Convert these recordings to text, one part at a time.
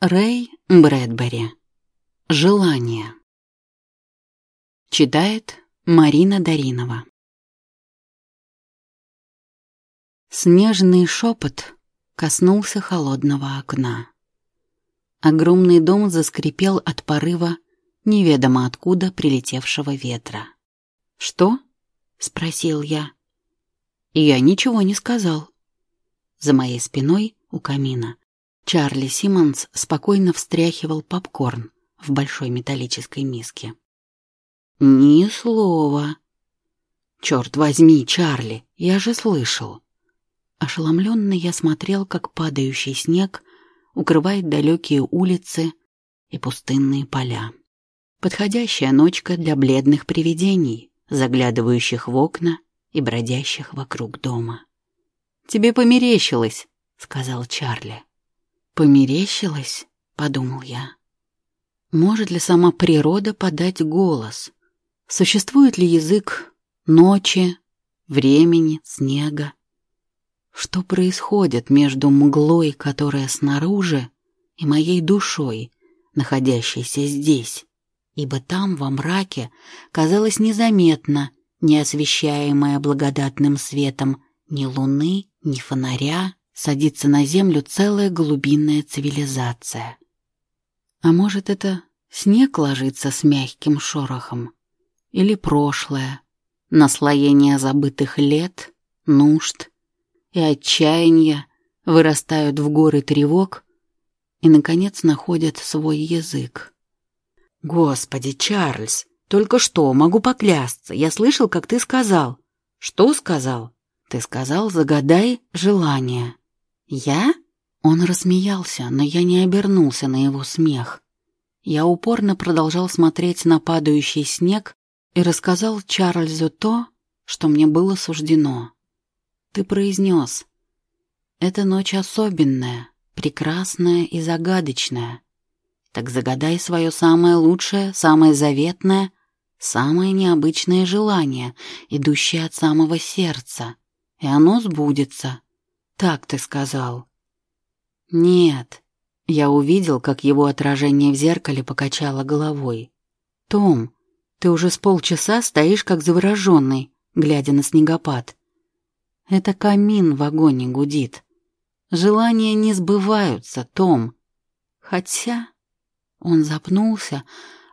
Рэй Брэдбери. Желание. Читает Марина Даринова. Снежный шепот коснулся холодного окна. Огромный дом заскрипел от порыва неведомо откуда прилетевшего ветра. «Что?» — спросил я. Я ничего не сказал. За моей спиной у камина Чарли Симмонс спокойно встряхивал попкорн в большой металлической миске. «Ни слова!» «Черт возьми, Чарли, я же слышал!» Ошеломленный я смотрел, как падающий снег укрывает далекие улицы и пустынные поля. Подходящая ночка для бледных привидений, заглядывающих в окна и бродящих вокруг дома. «Тебе померещилось», — сказал Чарли. «Померещилось?» — подумал я. «Может ли сама природа подать голос? Существует ли язык ночи, времени, снега? Что происходит между мглой, которая снаружи, и моей душой, находящейся здесь? Ибо там, во мраке, казалось незаметно, не освещаемая благодатным светом ни луны, ни фонаря, садится на землю целая глубинная цивилизация. А может, это снег ложится с мягким шорохом? Или прошлое, наслоение забытых лет, нужд и отчаяния вырастают в горы тревог и, наконец, находят свой язык. Господи, Чарльз, только что, могу поклясться, я слышал, как ты сказал. Что сказал? Ты сказал, загадай желание. «Я?» Он рассмеялся, но я не обернулся на его смех. Я упорно продолжал смотреть на падающий снег и рассказал Чарльзу то, что мне было суждено. Ты произнес. «Эта ночь особенная, прекрасная и загадочная. Так загадай свое самое лучшее, самое заветное, самое необычное желание, идущее от самого сердца, и оно сбудется». Так ты сказал. Нет. Я увидел, как его отражение в зеркале покачало головой. Том, ты уже с полчаса стоишь как завороженный, глядя на снегопад. Это камин в вагоне гудит. Желания не сбываются, Том. Хотя... Он запнулся,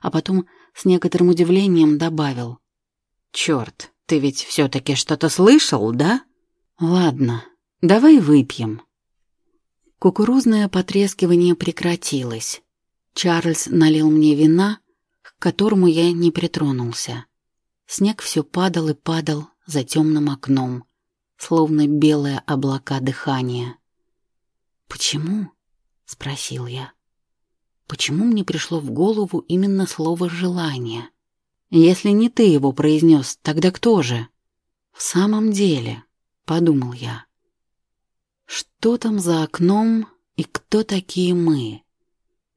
а потом с некоторым удивлением добавил. «Черт, ты ведь все-таки что-то слышал, да? Ладно, Давай выпьем». Кукурузное потрескивание прекратилось. Чарльз налил мне вина, к которому я не притронулся. Снег все падал и падал за темным окном, словно белые облака дыхания. «Почему?» — спросил я. «Почему мне пришло в голову именно слово «желание»? Если не ты его произнес, тогда кто же?» «В самом деле», — подумал я, что там за окном и кто такие мы?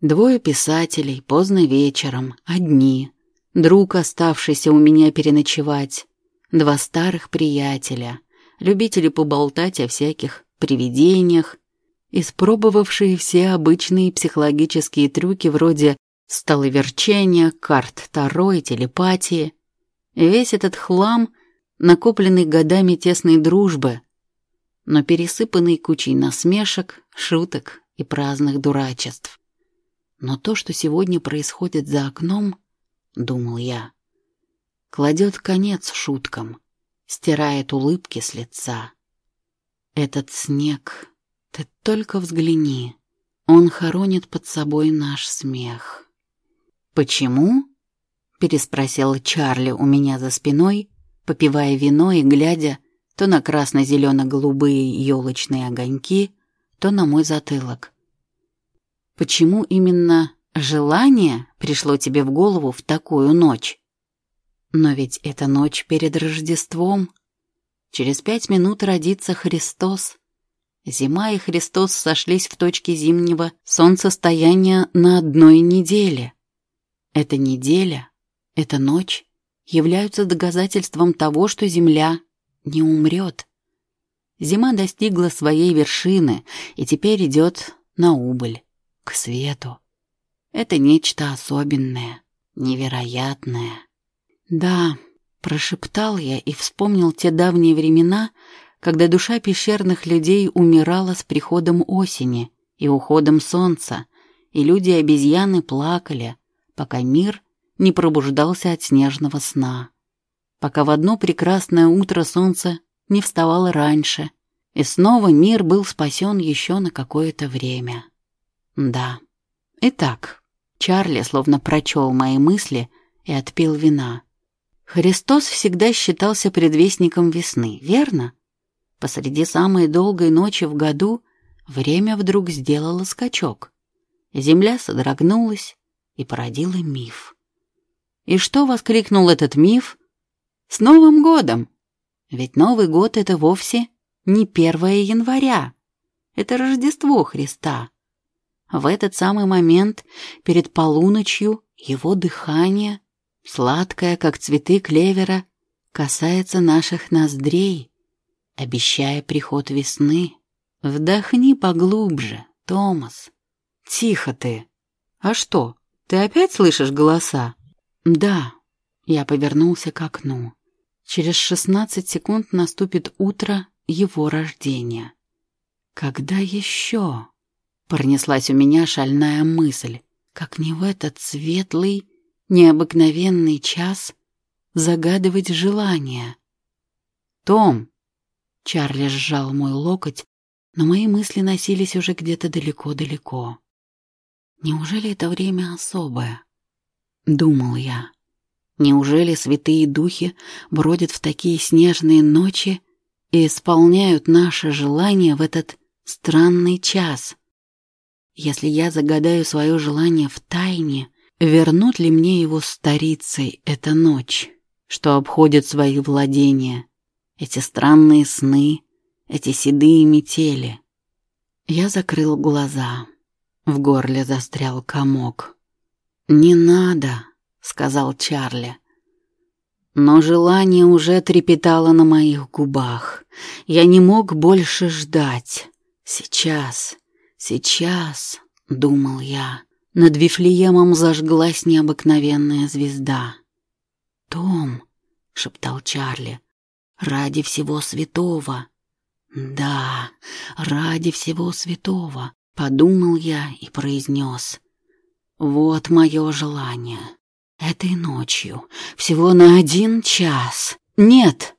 Двое писателей, поздно вечером, одни. Друг, оставшийся у меня переночевать. Два старых приятеля, любители поболтать о всяких привидениях, испробовавшие все обычные психологические трюки вроде столоверчения, карт Таро и телепатии. Весь этот хлам, накопленный годами тесной дружбы, но пересыпанный кучей насмешек, шуток и праздных дурачеств. Но то, что сегодня происходит за окном, думал я, кладет конец шуткам, стирает улыбки с лица. Этот снег, ты только взгляни, он хоронит под собой наш смех. «Почему?» — переспросил Чарли у меня за спиной, попивая вино и глядя, то на красно-зелено-голубые елочные огоньки, то на мой затылок. Почему именно желание пришло тебе в голову в такую ночь? Но ведь это ночь перед Рождеством. Через пять минут родится Христос. Зима и Христос сошлись в точке зимнего солнцестояния на одной неделе. Эта неделя, эта ночь являются доказательством того, что Земля не умрет. Зима достигла своей вершины и теперь идет на убыль, к свету. Это нечто особенное, невероятное. Да, прошептал я и вспомнил те давние времена, когда душа пещерных людей умирала с приходом осени и уходом солнца, и люди-обезьяны плакали, пока мир не пробуждался от снежного сна, пока в одно прекрасное утро солнце не вставало раньше, и снова мир был спасен еще на какое-то время. Да. Итак, Чарли словно прочел мои мысли и отпил вина. Христос всегда считался предвестником весны, верно? Посреди самой долгой ночи в году время вдруг сделало скачок. Земля содрогнулась и породила миф. И что воскликнул этот миф? С Новым годом! Ведь Новый год — это вовсе не 1 января. Это Рождество Христа. В этот самый момент, перед полуночью, его дыхание, сладкое, как цветы клевера, касается наших ноздрей, обещая приход весны. Вдохни поглубже, Томас. Тихо ты. А что, ты опять слышишь голоса? Да. Я повернулся к окну. Через шестнадцать секунд наступит утро его рождения. Когда еще? Пронеслась у меня шальная мысль, как не в этот светлый, необыкновенный час загадывать желание. «Том!» Чарли сжал мой локоть, но мои мысли носились уже где-то далеко-далеко. «Неужели это время особое?» — думал я. «Неужели святые духи бродят в такие снежные ночи и исполняют наше желание в этот странный час?» Если я загадаю свое желание в тайне, вернут ли мне его старицей эта ночь, что обходит свои владения, эти странные сны, эти седые метели? Я закрыл глаза. В горле застрял комок. «Не надо», — сказал Чарли. Но желание уже трепетало на моих губах. Я не мог больше ждать. Сейчас, Сейчас, — думал я, — над Вифлеемом зажглась необыкновенная звезда. «Том», — шептал Чарли, — «ради всего святого». «Да, ради всего святого», — подумал я и произнес. «Вот мое желание. Этой ночью, всего на один час. Нет!»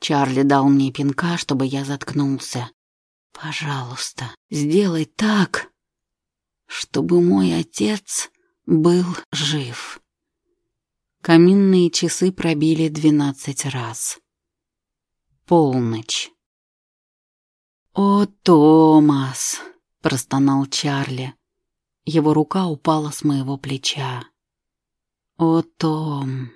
Чарли дал мне пинка, чтобы я заткнулся. Пожалуйста, сделай так, чтобы мой отец был жив. Каминные часы пробили двенадцать раз. Полночь. «О, Томас!» — простонал Чарли. Его рука упала с моего плеча. «О, Том!»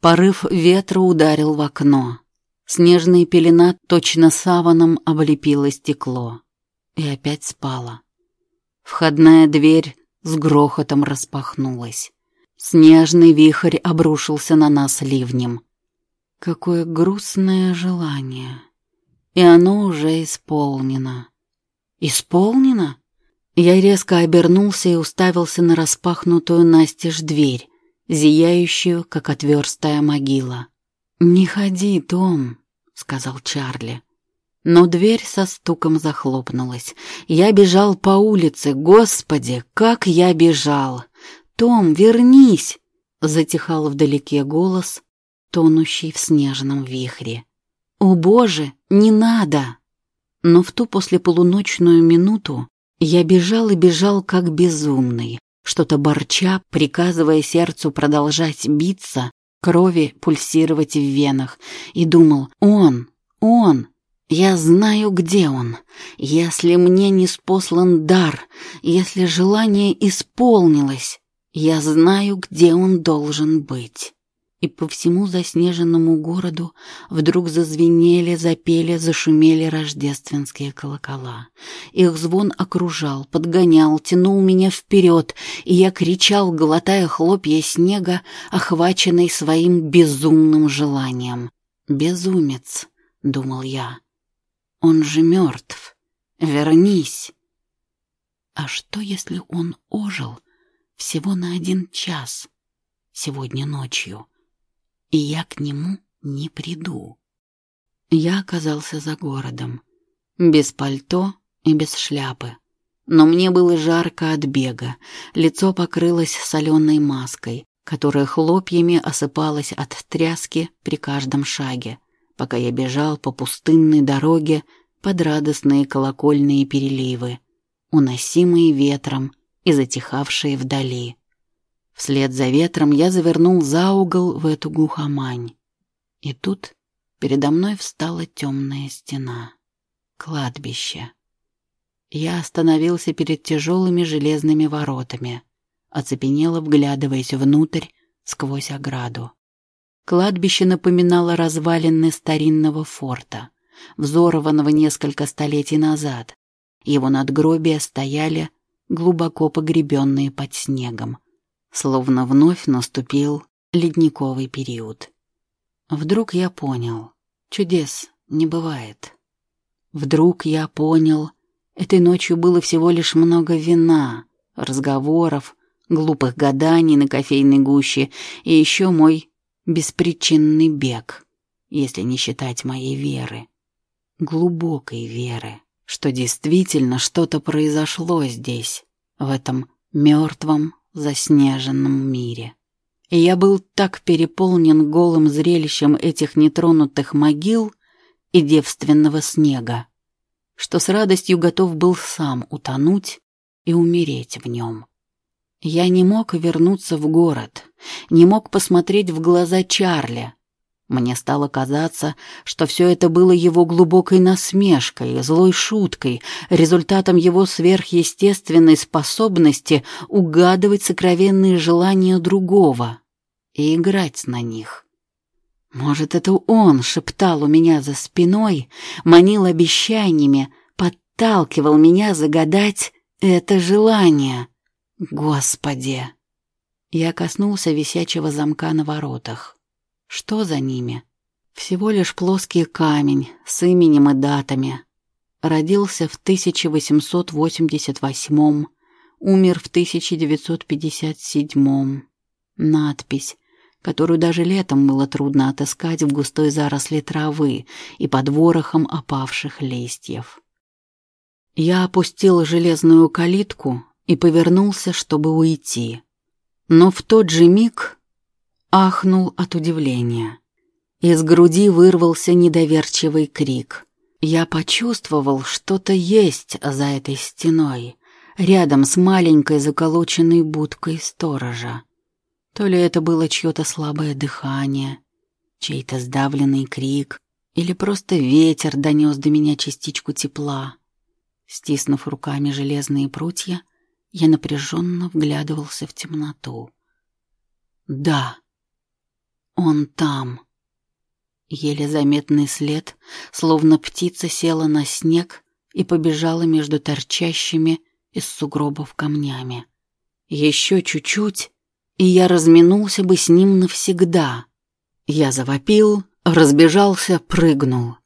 Порыв ветра ударил в окно. Снежная пелена точно саваном облепила стекло. И опять спала. Входная дверь с грохотом распахнулась. Снежный вихрь обрушился на нас ливнем. Какое грустное желание. И оно уже исполнено. Исполнено? Я резко обернулся и уставился на распахнутую настежь дверь, зияющую, как отверстая могила. «Не ходи, Том», — сказал Чарли. Но дверь со стуком захлопнулась. Я бежал по улице. Господи, как я бежал! «Том, вернись!» — затихал вдалеке голос, тонущий в снежном вихре. «О, Боже, не надо!» Но в ту послеполуночную минуту я бежал и бежал как безумный, что-то борча, приказывая сердцу продолжать биться, крови пульсировать в венах, и думал «Он! Он!» Я знаю, где он. Если мне не спослан дар, если желание исполнилось, я знаю, где он должен быть и по всему заснеженному городу вдруг зазвенели, запели, зашумели рождественские колокола. Их звон окружал, подгонял, тянул меня вперед, и я кричал, глотая хлопья снега, охваченный своим безумным желанием. «Безумец», — думал я, — «он же мертв. Вернись». А что, если он ожил всего на один час сегодня ночью, и я к нему не приду? Я оказался за городом, без пальто и без шляпы. Но мне было жарко от бега, лицо покрылось соленой маской, которая хлопьями осыпалась от тряски при каждом шаге, пока я бежал по пустынной дороге под радостные колокольные переливы, уносимые ветром и затихавшие вдали. Вслед за ветром я завернул за угол в эту глухомань. И тут передо мной встала темная стена. Кладбище. Я остановился перед тяжелыми железными воротами, оцепенело вглядываясь внутрь сквозь ограду. Кладбище напоминало развалины старинного форта, взорванного несколько столетий назад. Его надгробия стояли, глубоко погребенные под снегом, словно вновь наступил ледниковый период. Вдруг я понял, чудес не бывает. Вдруг я понял, Этой ночью было всего лишь много вина, разговоров, глупых гаданий на кофейной гуще и еще мой беспричинный бег, если не считать моей веры, глубокой веры, что действительно что-то произошло здесь, в этом мертвом заснеженном мире. И я был так переполнен голым зрелищем этих нетронутых могил и девственного снега, что с радостью готов был сам утонуть и умереть в нем. Я не мог вернуться в город, не мог посмотреть в глаза Чарли. Мне стало казаться, что все это было его глубокой насмешкой, злой шуткой, результатом его сверхъестественной способности угадывать сокровенные желания другого и играть на них. Может, это он шептал у меня за спиной, манил обещаниями, подталкивал меня загадать это желание. Господи! Я коснулся висячего замка на воротах. Что за ними? Всего лишь плоский камень с именем и датами. Родился в 1888 умер в 1957 Надпись которую даже летом было трудно отыскать в густой заросли травы и под ворохом опавших листьев. Я опустил железную калитку и повернулся, чтобы уйти. Но в тот же миг ахнул от удивления. Из груди вырвался недоверчивый крик. Я почувствовал, что-то есть за этой стеной, рядом с маленькой заколоченной будкой сторожа. То ли это было чье-то слабое дыхание, чей-то сдавленный крик, или просто ветер донес до меня частичку тепла. Стиснув руками железные прутья, я напряженно вглядывался в темноту. Да, он там. Еле заметный след, словно птица села на снег и побежала между торчащими из сугробов камнями. Еще чуть-чуть, и я разминулся бы с ним навсегда. Я завопил, разбежался, прыгнул.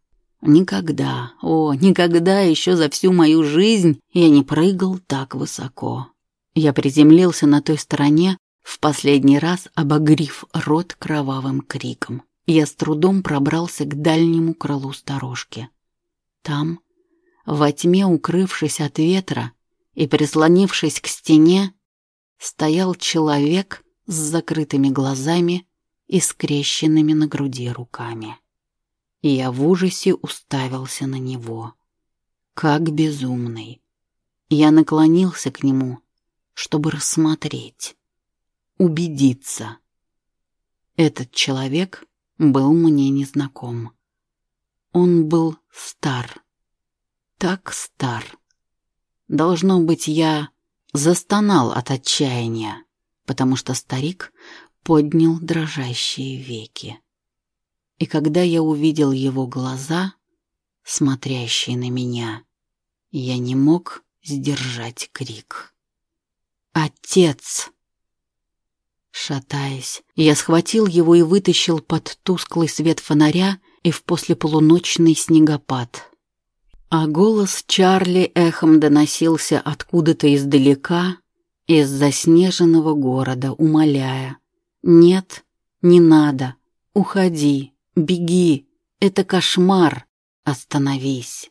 Никогда, о, никогда еще за всю мою жизнь я не прыгал так высоко. Я приземлился на той стороне, в последний раз обогрив рот кровавым криком. Я с трудом пробрался к дальнему крылу сторожки. Там, во тьме укрывшись от ветра и прислонившись к стене, стоял человек с закрытыми глазами и скрещенными на груди руками. И я в ужасе уставился на него, как безумный. Я наклонился к нему, чтобы рассмотреть, убедиться. Этот человек был мне незнаком. Он был стар, так стар. Должно быть, я застонал от отчаяния, потому что старик поднял дрожащие веки. И когда я увидел его глаза, смотрящие на меня, я не мог сдержать крик. «Отец!» Шатаясь, я схватил его и вытащил под тусклый свет фонаря и в послеполуночный снегопад. А голос Чарли эхом доносился откуда-то издалека, из заснеженного города, умоляя. «Нет, не надо, уходи, беги, это кошмар, остановись».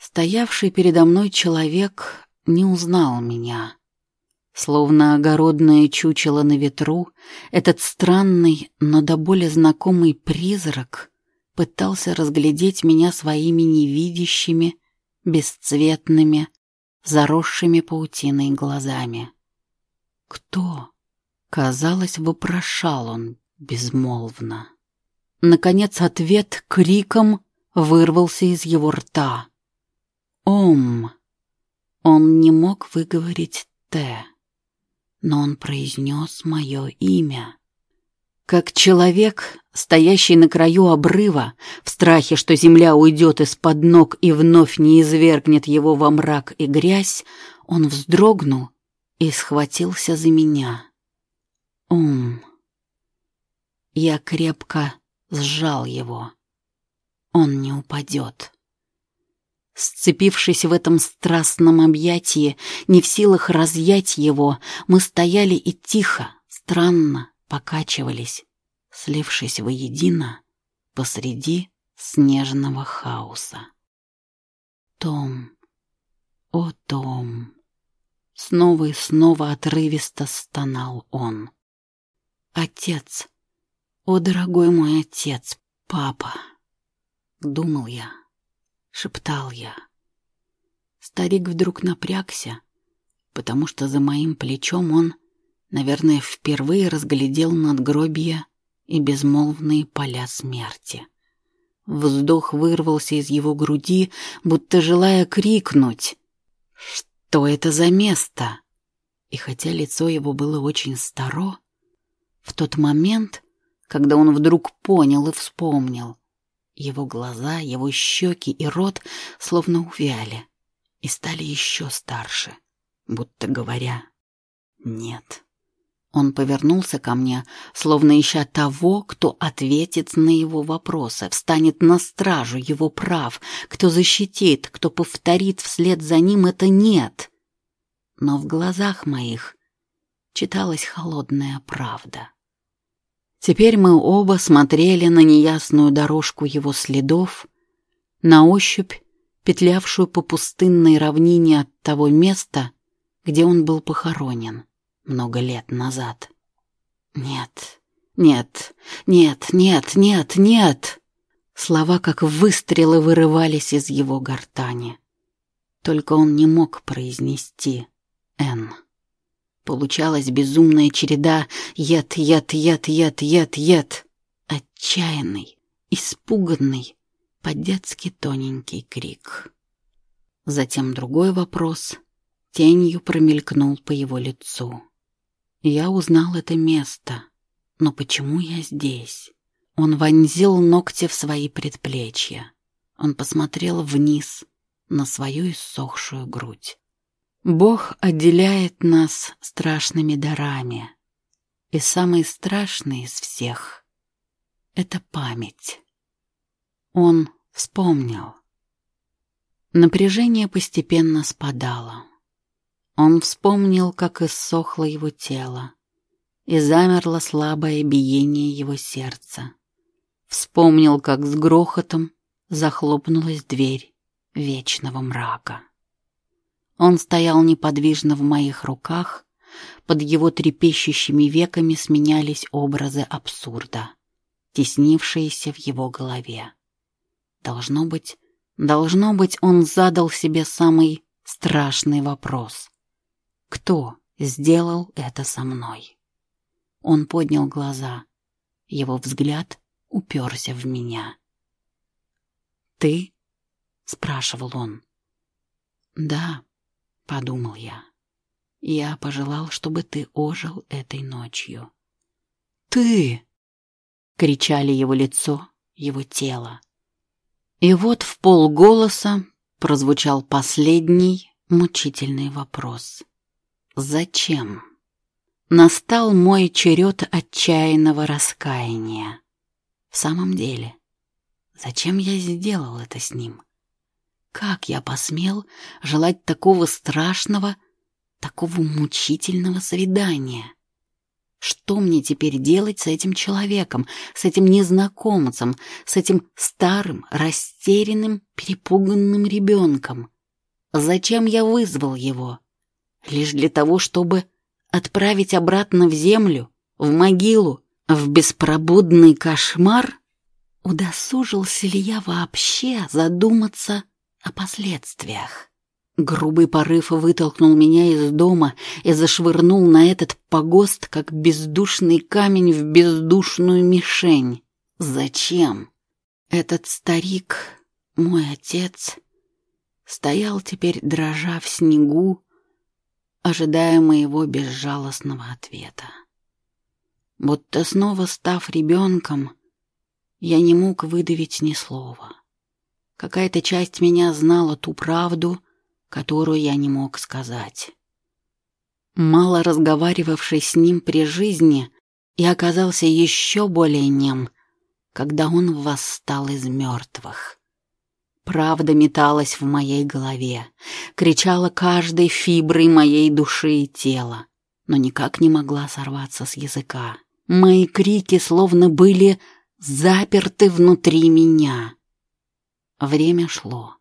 Стоявший передо мной человек не узнал меня. Словно огородное чучело на ветру, этот странный, но до боли знакомый призрак пытался разглядеть меня своими невидящими, бесцветными, заросшими паутиной глазами. «Кто?» — казалось, вопрошал он безмолвно. Наконец ответ криком вырвался из его рта. «Ом!» Он не мог выговорить «Т», но он произнес мое имя. Как человек, стоящий на краю обрыва, в страхе, что земля уйдет из-под ног и вновь не извергнет его во мрак и грязь, он вздрогнул и схватился за меня. Ум. Я крепко сжал его. Он не упадет. Сцепившись в этом страстном объятии, не в силах разъять его, мы стояли и тихо, странно, покачивались, слившись воедино посреди снежного хаоса. Том, о Том, снова и снова отрывисто стонал он. Отец, о дорогой мой отец, папа, думал я, шептал я. Старик вдруг напрягся, потому что за моим плечом он Наверное, впервые разглядел надгробия и безмолвные поля смерти. Вздох вырвался из его груди, будто желая крикнуть. «Что это за место?» И хотя лицо его было очень старо, в тот момент, когда он вдруг понял и вспомнил, его глаза, его щеки и рот словно увяли и стали еще старше, будто говоря «нет». Он повернулся ко мне, словно ища того, кто ответит на его вопросы, встанет на стражу его прав, кто защитит, кто повторит вслед за ним это «нет». Но в глазах моих читалась холодная правда. Теперь мы оба смотрели на неясную дорожку его следов, на ощупь, петлявшую по пустынной равнине от того места, где он был похоронен много лет назад. Нет, нет, нет, нет, нет, нет. Слова, как выстрелы, вырывались из его гортани. Только он не мог произнести «Н». Получалась безумная череда «Ед, ед, ед, ед, ед, ед». Отчаянный, испуганный, по-детски тоненький крик. Затем другой вопрос тенью промелькнул по его лицу. Я узнал это место. Но почему я здесь? Он вонзил ногти в свои предплечья. Он посмотрел вниз на свою иссохшую грудь. Бог отделяет нас страшными дарами. И самый страшный из всех — это память. Он вспомнил. Напряжение постепенно спадало. Он вспомнил, как иссохло его тело, и замерло слабое биение его сердца. Вспомнил, как с грохотом захлопнулась дверь вечного мрака. Он стоял неподвижно в моих руках, под его трепещущими веками сменялись образы абсурда, теснившиеся в его голове. Должно быть, должно быть, он задал себе самый страшный вопрос. Кто сделал это со мной? Он поднял глаза. Его взгляд уперся в меня. «Ты?» — спрашивал он. «Да», — подумал я. «Я пожелал, чтобы ты ожил этой ночью». «Ты!» — кричали его лицо, его тело. И вот в полголоса прозвучал последний мучительный вопрос. Зачем? Настал мой черед отчаянного раскаяния. В самом деле, зачем я сделал это с ним? Как я посмел желать такого страшного, такого мучительного свидания? Что мне теперь делать с этим человеком, с этим незнакомцем, с этим старым, растерянным, перепуганным ребенком? Зачем я вызвал его? Лишь для того, чтобы отправить обратно в землю, в могилу, в беспробудный кошмар? Удосужился ли я вообще задуматься о последствиях? Грубый порыв вытолкнул меня из дома и зашвырнул на этот погост, как бездушный камень в бездушную мишень. Зачем? Этот старик, мой отец, стоял теперь, дрожа в снегу, ожидая моего безжалостного ответа. Будто снова став ребенком, я не мог выдавить ни слова. Какая-то часть меня знала ту правду, которую я не мог сказать. Мало разговаривавший с ним при жизни, я оказался еще более нем, когда он восстал из мертвых. Правда металась в моей голове, кричала каждой фиброй моей души и тела, но никак не могла сорваться с языка. Мои крики словно были заперты внутри меня. Время шло.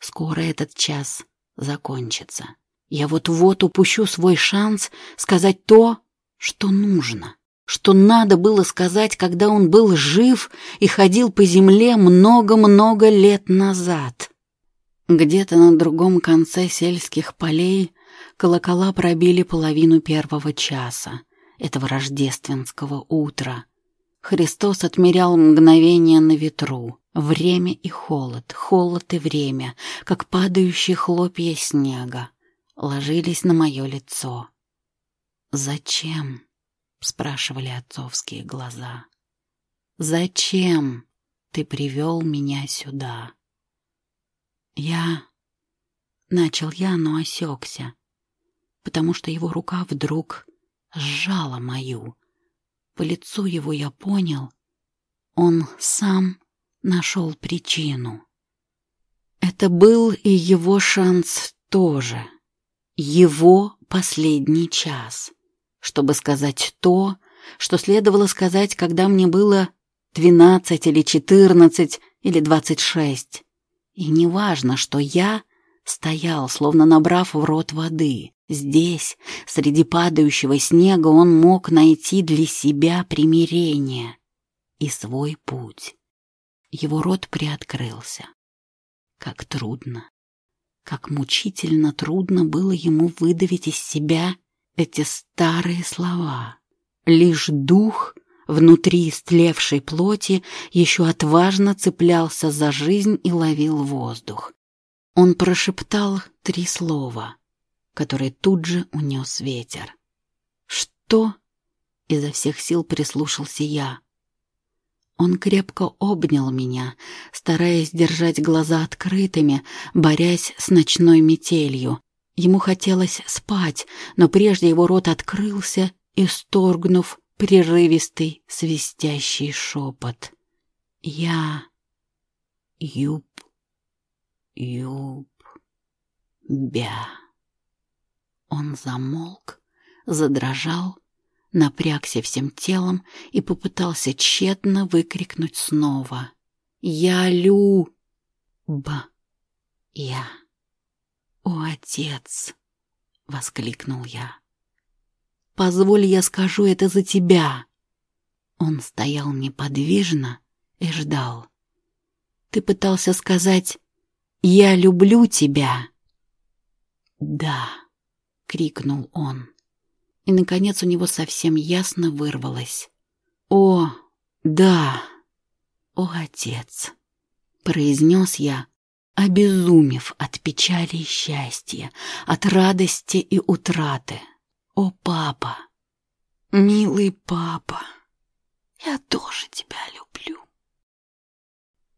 Скоро этот час закончится. Я вот-вот упущу свой шанс сказать то, что нужно, что надо было сказать, когда он был жив и ходил по земле много-много лет назад. Где-то на другом конце сельских полей колокола пробили половину первого часа этого рождественского утра. Христос отмерял мгновение на ветру. Время и холод, холод и время, как падающие хлопья снега, ложились на мое лицо. «Зачем?» — спрашивали отцовские глаза. «Зачем ты привел меня сюда?» «Я...» — начал я, но осекся, потому что его рука вдруг сжала мою. По лицу его я понял, он сам нашел причину. Это был и его шанс тоже. Его последний час, чтобы сказать то, что следовало сказать, когда мне было двенадцать или четырнадцать или двадцать шесть. И неважно, что я стоял, словно набрав в рот воды. Здесь, среди падающего снега, он мог найти для себя примирение и свой путь. Его рот приоткрылся. Как трудно, как мучительно трудно было ему выдавить из себя эти старые слова. Лишь дух внутри истлевшей плоти еще отважно цеплялся за жизнь и ловил воздух. Он прошептал три слова, которые тут же унес ветер. «Что?» — изо всех сил прислушался я. Он крепко обнял меня, стараясь держать глаза открытыми, борясь с ночной метелью. Ему хотелось спать, но прежде его рот открылся, исторгнув прерывистый свистящий шепот. «Я... Юб... Юб... Бя...» Он замолк, задрожал, напрягся всем телом и попытался тщетно выкрикнуть снова. «Я лю...» «Б... Я...» «О, отец!» — воскликнул я. «Позволь, я скажу это за тебя!» Он стоял неподвижно и ждал. «Ты пытался сказать «Я люблю тебя»?» «Да!» — крикнул он и, наконец, у него совсем ясно вырвалось. «О, да! О, отец!» — произнес я, обезумев от печали и счастья, от радости и утраты. «О, папа! Милый папа! Я тоже тебя люблю!»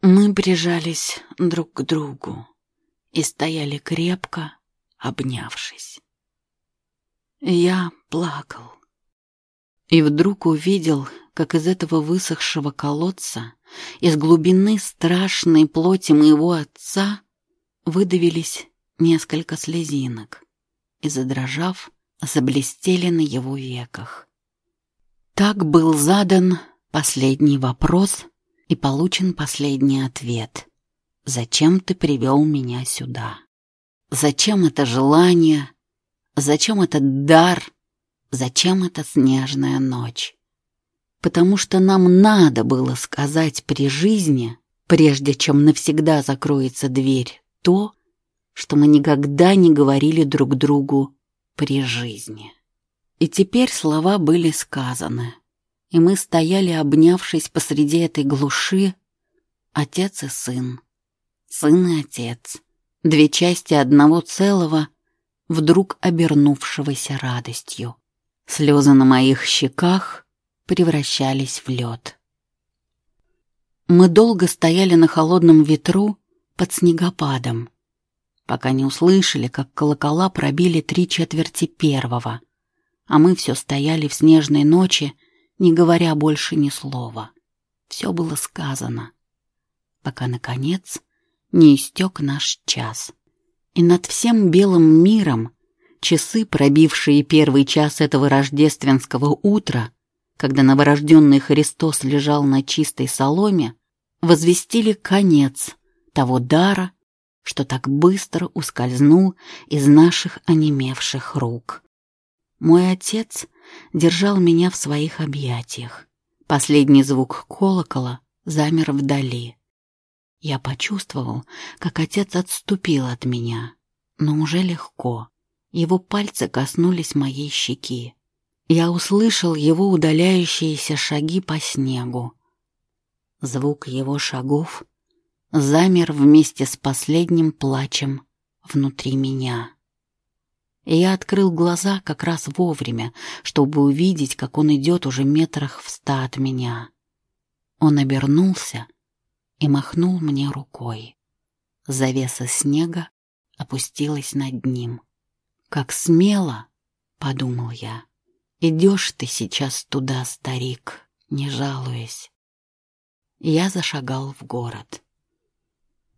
Мы прижались друг к другу и стояли крепко, обнявшись. Я плакал. И вдруг увидел, как из этого высохшего колодца, из глубины страшной плоти моего отца, выдавились несколько слезинок и, задрожав, заблестели на его веках. Так был задан последний вопрос и получен последний ответ. «Зачем ты привел меня сюда? Зачем это желание? Зачем этот дар? Зачем эта снежная ночь?» Потому что нам надо было сказать при жизни, прежде чем навсегда закроется дверь, то, что мы никогда не говорили друг другу при жизни. И теперь слова были сказаны, и мы стояли, обнявшись посреди этой глуши, отец и сын, сын и отец, две части одного целого, вдруг обернувшегося радостью. Слезы на моих щеках превращались в лед. Мы долго стояли на холодном ветру под снегопадом, пока не услышали, как колокола пробили три четверти первого, а мы все стояли в снежной ночи, не говоря больше ни слова. Все было сказано, пока, наконец, не истек наш час. И над всем белым миром часы, пробившие первый час этого рождественского утра, когда новорожденный Христос лежал на чистой соломе, возвестили конец того дара, что так быстро ускользнул из наших онемевших рук. Мой отец держал меня в своих объятиях. Последний звук колокола замер вдали. Я почувствовал, как отец отступил от меня, но уже легко. Его пальцы коснулись моей щеки. Я услышал его удаляющиеся шаги по снегу. Звук его шагов замер вместе с последним плачем внутри меня. Я открыл глаза как раз вовремя, чтобы увидеть, как он идет уже метрах в ста от меня. Он обернулся и махнул мне рукой. Завеса снега опустилась над ним. «Как смело!» — подумал я. «Идешь ты сейчас туда, старик, не жалуясь». Я зашагал в город.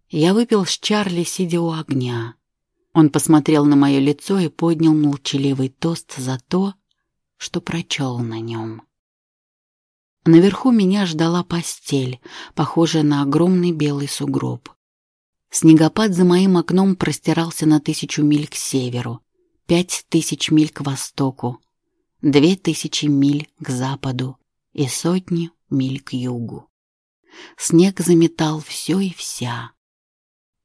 Я выпил с Чарли, сидя у огня. Он посмотрел на мое лицо и поднял молчаливый тост за то, что прочел на нем. Наверху меня ждала постель, похожая на огромный белый сугроб. Снегопад за моим окном простирался на тысячу миль к северу, пять тысяч миль к востоку, две тысячи миль к западу и сотни миль к югу. Снег заметал все и вся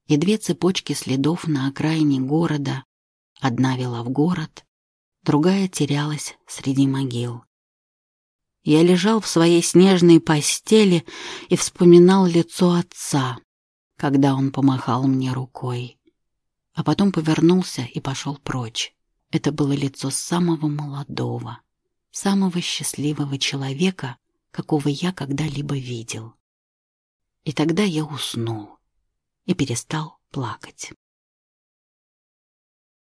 и две цепочки следов на окраине города. Одна вела в город, другая терялась среди могил. Я лежал в своей снежной постели и вспоминал лицо отца, когда он помахал мне рукой. А потом повернулся и пошел прочь. Это было лицо самого молодого, самого счастливого человека, какого я когда-либо видел. И тогда я уснул и перестал плакать.